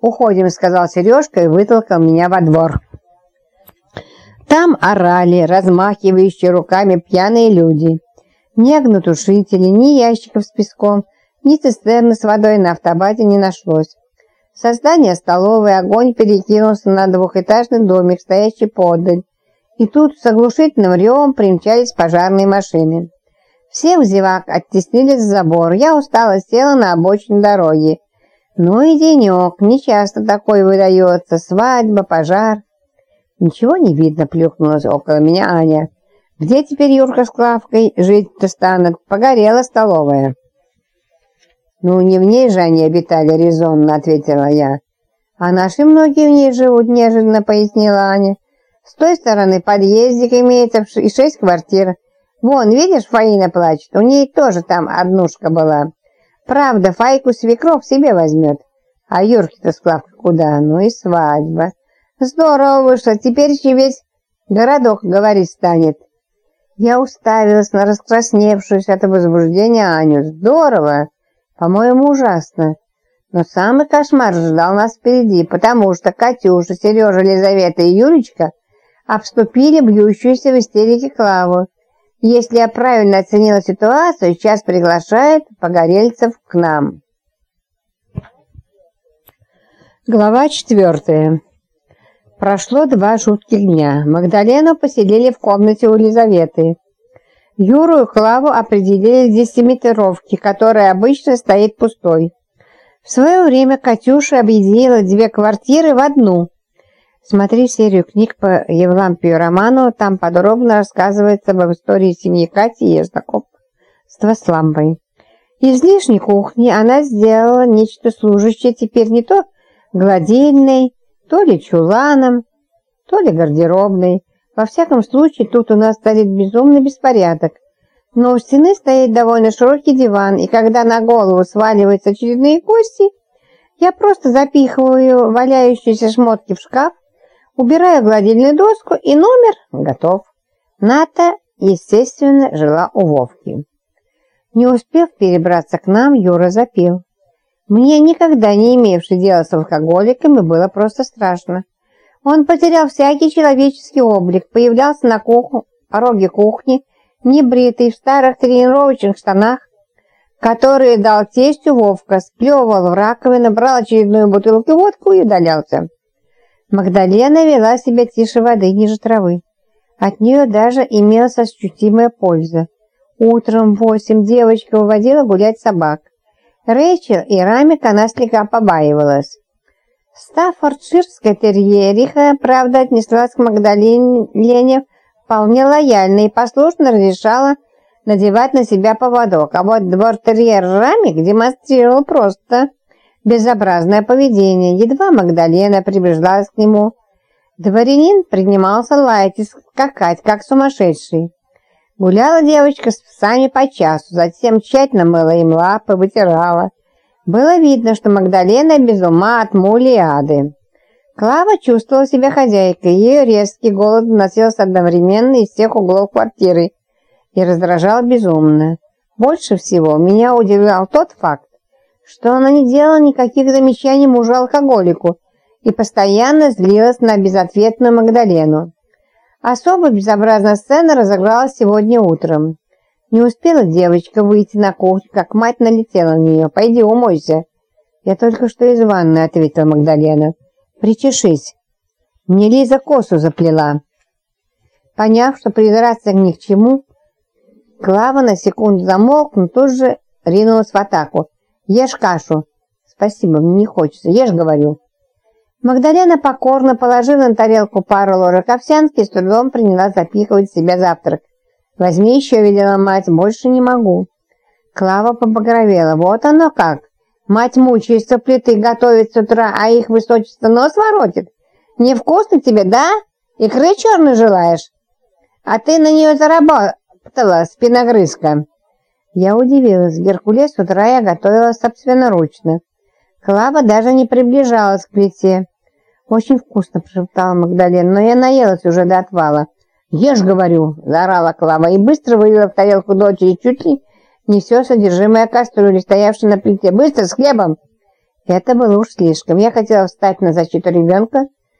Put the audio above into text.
«Уходим», — сказал Сережка и вытолкал меня во двор. Там орали, размахивающие руками пьяные люди. Ни огнетушителей, ни ящиков с песком, ни цистерны с водой на автобате не нашлось. Со здания столовой огонь перекинулся на двухэтажный домик, стоящий подаль. И тут с оглушительным ревом примчались пожарные машины. Все в зевак оттеснились за забор. Я устала, села на обочине дороги. Ну и денек, нечасто такой выдается. Свадьба, пожар. Ничего не видно, плюхнулась около меня Аня. Где теперь Юрка с Клавкой жить-то станут? Погорела столовая. Ну, не в ней же они обитали, резонно ответила я. А наши многие в ней живут, неожиданно пояснила Аня. С той стороны подъездик имеется и шесть квартир. Вон, видишь, Фаина плачет, у ней тоже там однушка была. Правда, Файку свекров себе возьмет. А Юрки-то с Клавкой куда? Ну и свадьба. Здорово вышло, теперь еще весь городок говорить станет. Я уставилась на раскрасневшуюся от возбуждения Аню. Здорово! По-моему, ужасно. Но самый кошмар ждал нас впереди, потому что Катюша, Сережа, Лизавета и Юлечка обступили бьющуюся в истерике Клаву. Если я правильно оценила ситуацию, сейчас приглашает погорельцев к нам. Глава четвертая. Прошло два жутких дня. Магдалену поселили в комнате у Елизаветы. Юру и Клаву определили к десятиметровке, которая обычно стоит пустой. В свое время Катюша объединила две квартиры в одну. Смотри серию книг по Евлампию Роману, там подробно рассказывается об истории семьи Кати и знакомства с лампой. Из лишней кухни она сделала нечто служащее теперь не то гладильной, то ли чуланом, то ли гардеробной. Во всяком случае, тут у нас царит безумный беспорядок. Но у стены стоит довольно широкий диван, и когда на голову сваливаются очередные кости, я просто запихиваю валяющиеся шмотки в шкаф, Убираю гладильную доску, и номер готов. Ната, естественно, жила у Вовки. Не успев перебраться к нам, Юра запил. Мне, никогда не имевший дела с алкоголиками, было просто страшно. Он потерял всякий человеческий облик, появлялся на кухне, пороге кухни, небритый, в старых тренировочных штанах, которые дал тестю Вовка, сплевывал в раковину, брал очередную бутылку водку и удалялся. Магдалена вела себя тише воды, ниже травы. От нее даже имелась ощутимая польза. Утром в восемь девочка выводила гулять собак. Рэйчел и Рамик она слегка побаивалась. Стаффордширская терьериха, правда, отнеслась к Магдалене вполне лояльно и послушно разрешала надевать на себя поводок, а вот двор-терьер Рамик демонстрировал просто безобразное поведение. Едва Магдалена приближалась к нему, дворянин принимался лаять и скакать, как сумасшедший. Гуляла девочка с псами по часу, затем тщательно мыла им лапы, вытирала. Было видно, что Магдалена без ума от мули и ады. Клава чувствовала себя хозяйкой, ее резкий голод носился одновременно из всех углов квартиры и раздражал безумно. Больше всего меня удивлял тот факт, что она не делала никаких замечаний мужу-алкоголику и постоянно злилась на безответную Магдалену. Особо безобразная сцена разыгралась сегодня утром. Не успела девочка выйти на кухню, как мать налетела на нее. «Пойди умойся». «Я только что из ванны», — ответила Магдалена. «Причешись». Мне Лиза косу заплела. Поняв, что придраться ни к чему, Клава на секунду замолк, но тут же ринулась в атаку. Ешь кашу. Спасибо, мне не хочется. Ешь, говорю. Магдалена покорно положила на тарелку пару ложек овсянки и с трудом приняла запихивать в себя завтрак. «Возьми еще», — велела мать, — «больше не могу». Клава побагровела. «Вот оно как! Мать мучается плиты, готовит с утра, а их высочество нос воротит. Невкусно тебе, да? Икры черной желаешь? А ты на нее заработала, спиногрызка». Я удивилась. Геркулес с утра я готовила собственноручно. Клава даже не приближалась к плите. «Очень вкусно», – прошептала Магдалена, – «но я наелась уже до отвала». «Ешь, говорю!» – заорала Клава и быстро вылила в тарелку дочери чуть ли не все содержимое кастрюли, стоявшей на плите. «Быстро, с хлебом!» Это было уж слишком. Я хотела встать на защиту ребенка,